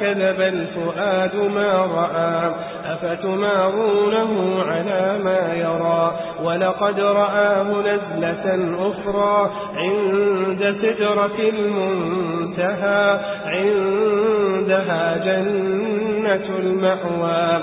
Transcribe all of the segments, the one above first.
كذب الفؤاد ما رأى. أفتمارونه على ما يرى. ولقد رآه نزلة أخرى عند سدرة المنتهى. عندها جنة المأوى.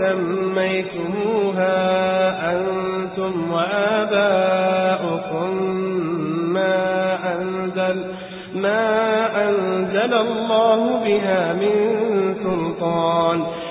سميتموها أنتم وآباؤكم ما أنزل ما أنزل الله بها من سلطان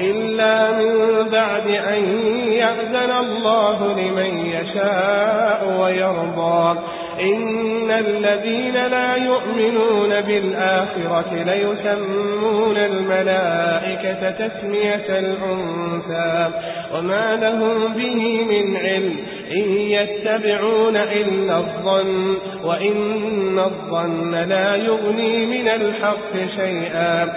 إلا من بعد أن يأذن الله لمن يشاء ويرضى. إن الذين لا يؤمنون بالآخرة ليسمون الملائكة تسمية الأنثى. وما لهم به من علم. إن يتبعون إلا الظن. وإن الظن لا يغني من الحق شيئا.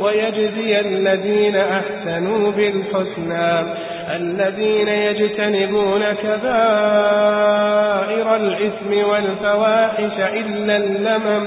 ويجزي الذين أحسنوا بالحسنى الذين يجتنبون كبائر الإثم والفواحش إلا اللمم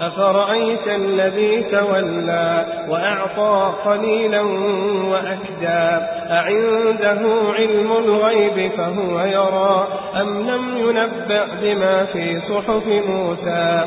أفرأيت الذي تولى وأعطى قليلا وأكدى؟ أعنده علم الغيب فهو يرى أم لم ينبأ بما في صحف موسى؟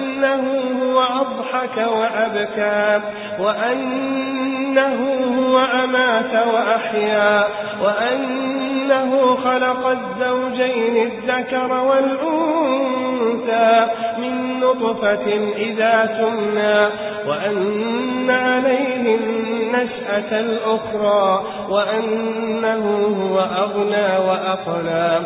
وأنه هو أضحك وأبكى وأنه هو أمات وأحيا وأنه خلق الزوجين الذكر والأنثى من نطفة إذا تمنى وأن عليه النشأة الأخرى وأنه هو أغنى وأقنى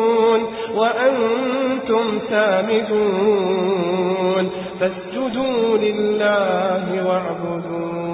وأنتم سامدون فاسجدوا لله واعبدوا